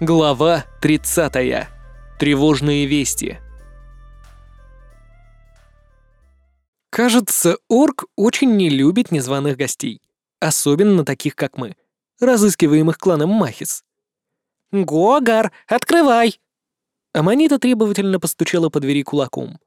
Глава 30. Тревожные вести. Кажется, орк очень не любит незваных гостей, особенно таких, как мы, разыскиваемых кланом Махис. «Гогар, открывай!» Аманита требовательно постучала по двери кулаком.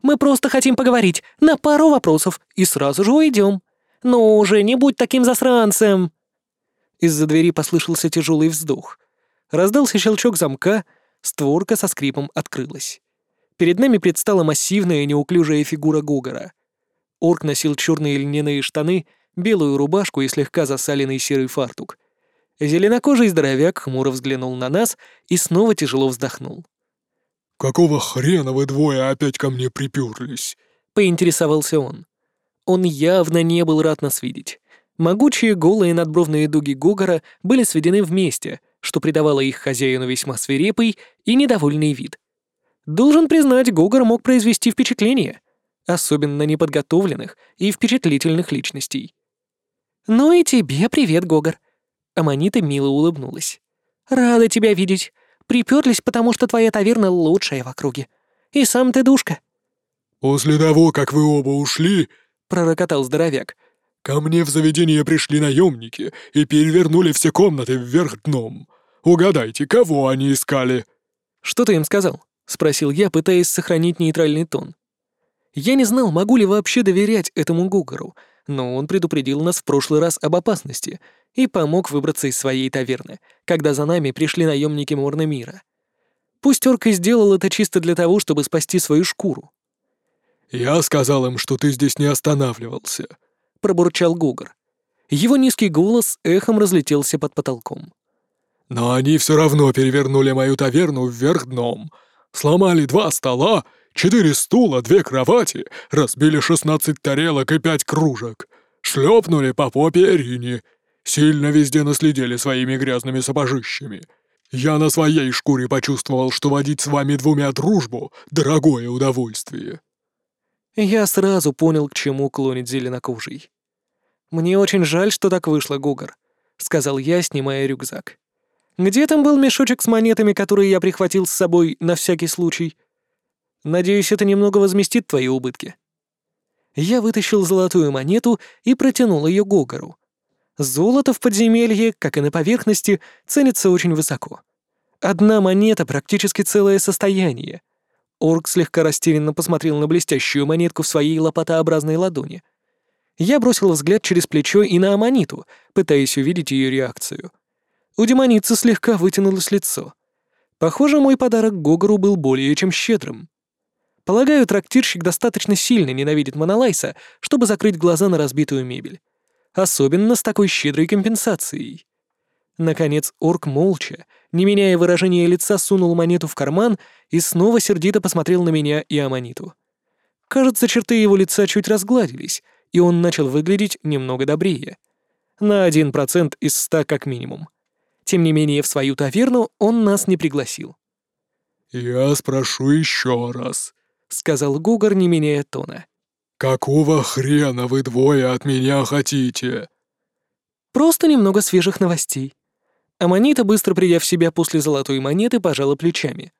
«Мы просто хотим поговорить на пару вопросов и сразу же уйдем. Ну уже, не будь таким засранцем!» Из-за двери послышался тяжелый вздох. Раздался щелчок замка, створка со скрипом открылась. Перед нами предстала массивная неуклюжая фигура Гогора. Орк носил черные льняные штаны, белую рубашку и слегка засаленный серый фартук. Зеленокожий здоровяк хмуро взглянул на нас и снова тяжело вздохнул. «Какого хрена вы двое опять ко мне приперлись?» — поинтересовался он. Он явно не был рад нас видеть. Могучие голые надбровные дуги Гогора были сведены вместе, что придавало их хозяину весьма свирепый и недовольный вид. Должен признать, Гогор мог произвести впечатление, особенно неподготовленных и впечатлительных личностей. «Ну и тебе привет, Гогор!» Аманита мило улыбнулась. «Рада тебя видеть. Приперлись, потому что твоя таверна лучшая в округе. И сам ты душка». «После того, как вы оба ушли», — пророкотал здоровяк, «Ко мне в заведение пришли наемники и перевернули все комнаты вверх дном. Угадайте, кого они искали?» «Что ты им сказал?» — спросил я, пытаясь сохранить нейтральный тон. Я не знал, могу ли вообще доверять этому Гугару, но он предупредил нас в прошлый раз об опасности и помог выбраться из своей таверны, когда за нами пришли наемники Морна Мира. Пусть Орк и сделал это чисто для того, чтобы спасти свою шкуру. «Я сказал им, что ты здесь не останавливался», пробурчал Гугар. Его низкий голос эхом разлетелся под потолком. «Но они все равно перевернули мою таверну вверх дном. Сломали два стола, четыре стула, две кровати, разбили шестнадцать тарелок и пять кружек. Шлепнули по попе Ирине. Сильно везде наследили своими грязными сапожищами. Я на своей шкуре почувствовал, что водить с вами двумя дружбу — дорогое удовольствие». Я сразу понял, к чему клонит зеленокожий. «Мне очень жаль, что так вышло, Гугар», — сказал я, снимая рюкзак. «Где там был мешочек с монетами, которые я прихватил с собой на всякий случай? Надеюсь, это немного возместит твои убытки». Я вытащил золотую монету и протянул ее Гогару. Золото в подземелье, как и на поверхности, ценится очень высоко. Одна монета — практически целое состояние — Орк слегка растерянно посмотрел на блестящую монетку в своей лопатообразной ладони. Я бросил взгляд через плечо и на Аманиту, пытаясь увидеть ее реакцию. У демоницы слегка вытянулось лицо. Похоже, мой подарок Гогору был более чем щедрым. Полагаю, трактирщик достаточно сильно ненавидит Монолайса, чтобы закрыть глаза на разбитую мебель. Особенно с такой щедрой компенсацией. Наконец, орк молча, не меняя выражения лица, сунул монету в карман и снова сердито посмотрел на меня и Аманиту. Кажется, черты его лица чуть разгладились, и он начал выглядеть немного добрее. На один процент из ста как минимум. Тем не менее, в свою таверну он нас не пригласил. «Я спрошу еще раз», — сказал Гугар, не меняя тона. «Какого хрена вы двое от меня хотите?» «Просто немного свежих новостей», Аманита, быстро придя в себя после золотой монеты, пожала плечами.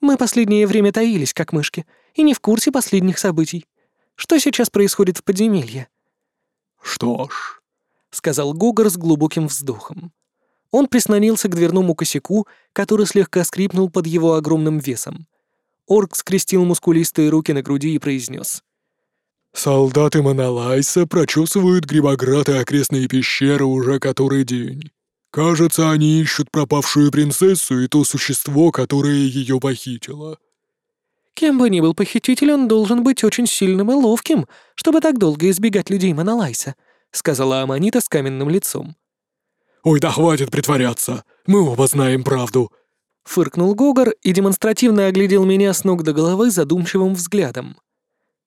«Мы последнее время таились, как мышки, и не в курсе последних событий. Что сейчас происходит в подземелье?» «Что ж», — сказал Гогор с глубоким вздохом. Он прислонился к дверному косяку, который слегка скрипнул под его огромным весом. Орк скрестил мускулистые руки на груди и произнес. «Солдаты Монолайса прочесывают Грибоград и окрестные пещеры уже который день. Кажется, они ищут пропавшую принцессу и то существо, которое ее похитило. Кем бы ни был похититель, он должен быть очень сильным и ловким, чтобы так долго избегать людей Монолайса, сказала Аманита с каменным лицом. «Ой, да хватит притворяться! Мы оба знаем правду!» Фыркнул Гогор и демонстративно оглядел меня с ног до головы задумчивым взглядом.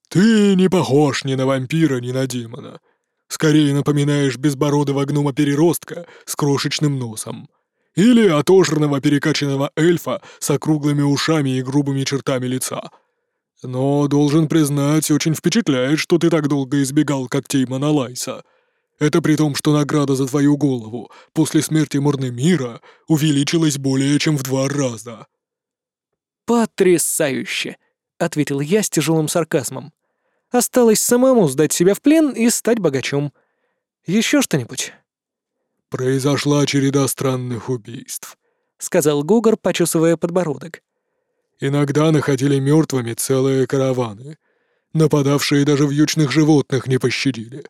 «Ты не похож ни на вампира, ни на демона. Скорее напоминаешь безбородого гнома-переростка с крошечным носом. Или отожранного перекачанного эльфа с округлыми ушами и грубыми чертами лица. Но, должен признать, очень впечатляет, что ты так долго избегал когтей Монолайса. Это при том, что награда за твою голову после смерти Морнемира увеличилась более чем в два раза». «Потрясающе!» — ответил я с тяжелым сарказмом. «Осталось самому сдать себя в плен и стать богачом. Еще что-нибудь?» «Произошла череда странных убийств», — сказал Гогор, почесывая подбородок. «Иногда находили мертвыми целые караваны. Нападавшие даже вьючных животных не пощадили.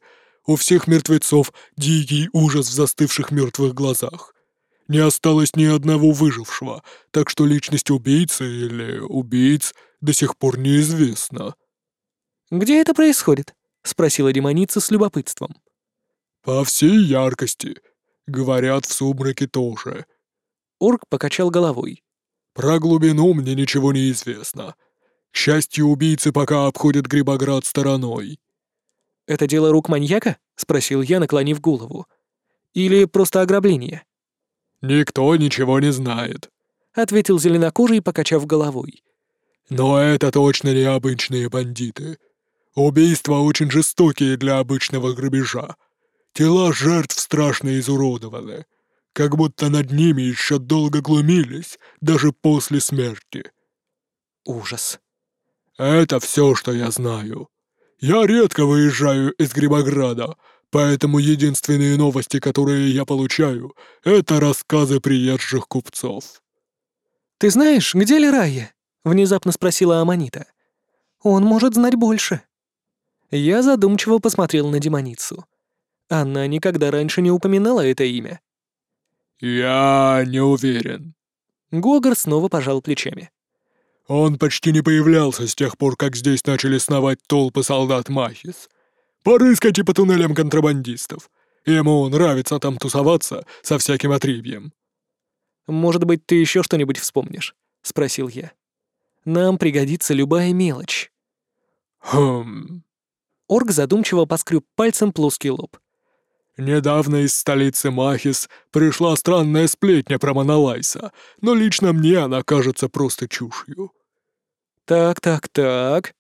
У всех мертвецов дикий ужас в застывших мертвых глазах. Не осталось ни одного выжившего, так что личность убийцы или убийц до сих пор неизвестна». «Где это происходит?» — спросила демоница с любопытством. «По всей яркости. Говорят, в сумраке тоже». Орк покачал головой. «Про глубину мне ничего не известно. К счастью, убийцы пока обходят Грибоград стороной». «Это дело рук маньяка?» — спросил я, наклонив голову. «Или просто ограбление?» «Никто ничего не знает», — ответил зеленокожий, покачав головой. «Но это точно не обычные бандиты. Убийства очень жестокие для обычного грабежа. Тела жертв страшно изуродованы, как будто над ними еще долго глумились, даже после смерти». «Ужас». «Это все, что я знаю. Я редко выезжаю из Грибограда, поэтому единственные новости, которые я получаю, это рассказы приезжих купцов». «Ты знаешь, где Лерайя?» — внезапно спросила Аманита. «Он может знать больше». Я задумчиво посмотрел на демоницу. Она никогда раньше не упоминала это имя. «Я не уверен». Гогар снова пожал плечами. Он почти не появлялся с тех пор, как здесь начали сновать толпы солдат Махис. Порыскайте по туннелям контрабандистов. Ему нравится там тусоваться со всяким отребьем». «Может быть, ты еще что-нибудь вспомнишь?» — спросил я. «Нам пригодится любая мелочь». «Хм...» Орк задумчиво поскреб пальцем плоский лоб. «Недавно из столицы Махис пришла странная сплетня про Монолайса, но лично мне она кажется просто чушью». «Так, так, так...»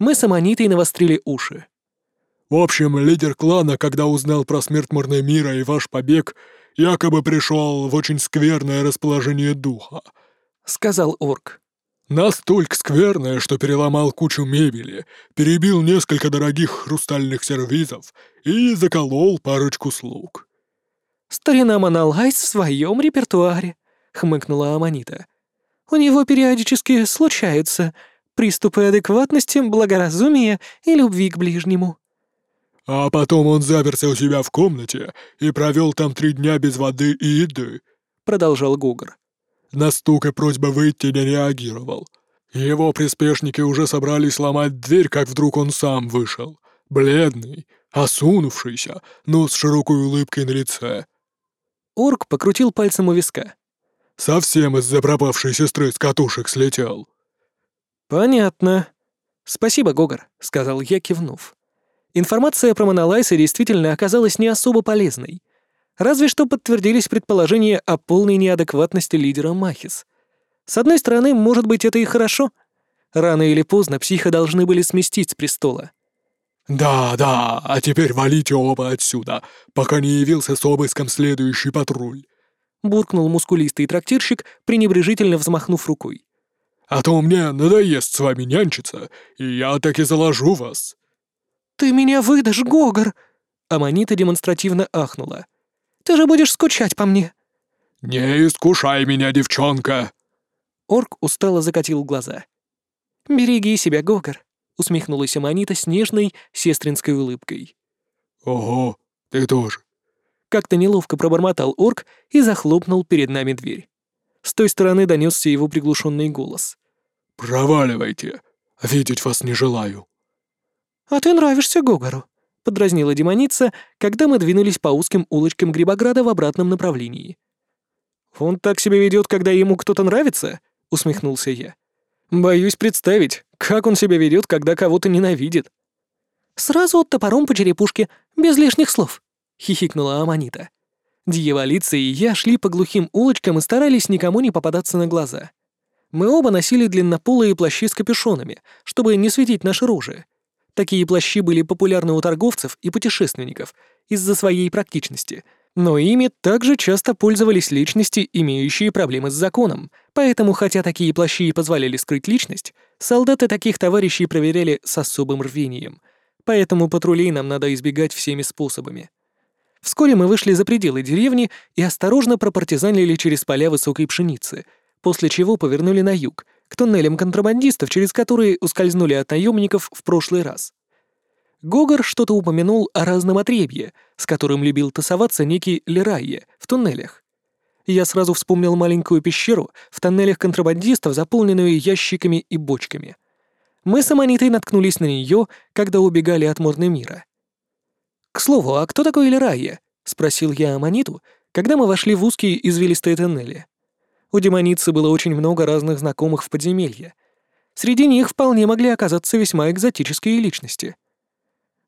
Мы с Аманитой навострили уши. В общем, лидер клана, когда узнал про смерть Морнемира и ваш побег, якобы пришел в очень скверное расположение духа», — сказал орк. «Настолько скверное, что переломал кучу мебели, перебил несколько дорогих хрустальных сервизов и заколол парочку слуг». «Старина Монолайс в своем репертуаре», — хмыкнула Аманита. «У него периодически случаются приступы адекватности, благоразумия и любви к ближнему». А потом он заперся у себя в комнате и провел там три дня без воды и еды», — продолжал Гугар. На стук и просьба выйти не реагировал. Его приспешники уже собрались сломать дверь, как вдруг он сам вышел. Бледный, осунувшийся, но с широкой улыбкой на лице. Орк покрутил пальцем у виска. «Совсем из-за пропавшей сестры с катушек слетел». «Понятно. Спасибо, Гогар», — сказал я, кивнув. Информация про Монолайса действительно оказалась не особо полезной. Разве что подтвердились предположения о полной неадекватности лидера Махис. С одной стороны, может быть, это и хорошо. Рано или поздно психа должны были сместить с престола. «Да, да, а теперь валите оба отсюда, пока не явился с обыском следующий патруль», — буркнул мускулистый трактирщик, пренебрежительно взмахнув рукой. «А то мне надоест с вами нянчиться, и я так и заложу вас». «Ты меня выдашь, Гогор!» Аманита демонстративно ахнула. «Ты же будешь скучать по мне!» «Не искушай меня, девчонка!» Орк устало закатил глаза. «Береги себя, Гогор!» усмехнулась Аманита с нежной сестринской улыбкой. «Ого, ты тоже!» Как-то неловко пробормотал орк и захлопнул перед нами дверь. С той стороны донесся его приглушенный голос. «Проваливайте! Видеть вас не желаю!» «А ты нравишься Гогору», — подразнила демоница, когда мы двинулись по узким улочкам Грибограда в обратном направлении. «Он так себя ведет, когда ему кто-то нравится?» — усмехнулся я. «Боюсь представить, как он себя ведет, когда кого-то ненавидит». «Сразу топором по черепушке, без лишних слов», — хихикнула Аманита. Дьяволица и я шли по глухим улочкам и старались никому не попадаться на глаза. Мы оба носили длиннополые плащи с капюшонами, чтобы не светить наши рожи, Такие плащи были популярны у торговцев и путешественников из-за своей практичности, но ими также часто пользовались личности, имеющие проблемы с законом, поэтому, хотя такие плащи и позволяли скрыть личность, солдаты таких товарищей проверяли с особым рвением, поэтому патрулей нам надо избегать всеми способами. Вскоре мы вышли за пределы деревни и осторожно пропартизанили через поля высокой пшеницы, после чего повернули на юг, к туннелям контрабандистов, через которые ускользнули от наемников в прошлый раз. Гогор что-то упомянул о разном отребье, с которым любил тасоваться некий Лерайе в туннелях. Я сразу вспомнил маленькую пещеру в тоннелях контрабандистов, заполненную ящиками и бочками. Мы с Аманитой наткнулись на нее, когда убегали от морны мира. «К слову, а кто такой Лерайе?» — спросил я Аманиту, когда мы вошли в узкие извилистые тоннели. У демоницы было очень много разных знакомых в подземелье. Среди них вполне могли оказаться весьма экзотические личности.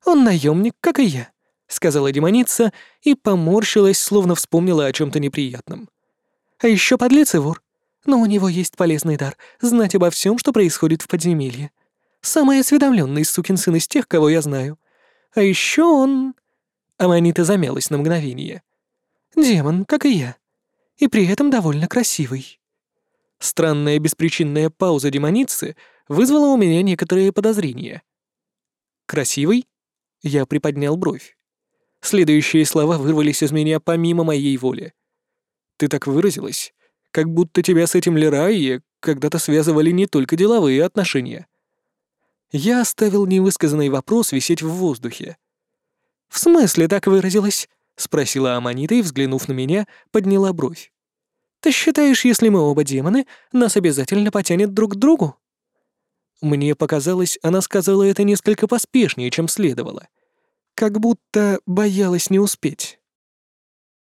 «Он наемник, как и я», — сказала демоница и поморщилась, словно вспомнила о чем то неприятном. «А еще подлец и вор. Но у него есть полезный дар — знать обо всем, что происходит в подземелье. Самый осведомленный сукин сын из тех, кого я знаю. А еще он...» Аманита замялась на мгновение. «Демон, как и я и при этом довольно красивый». Странная беспричинная пауза демоницы вызвала у меня некоторые подозрения. «Красивый?» Я приподнял бровь. Следующие слова вырвались из меня помимо моей воли. «Ты так выразилась, как будто тебя с этим Лерайе когда-то связывали не только деловые отношения». Я оставил невысказанный вопрос висеть в воздухе. «В смысле так выразилась?» — спросила Аманита и, взглянув на меня, подняла бровь. «Ты считаешь, если мы оба демоны, нас обязательно потянет друг к другу?» Мне показалось, она сказала это несколько поспешнее, чем следовало. Как будто боялась не успеть.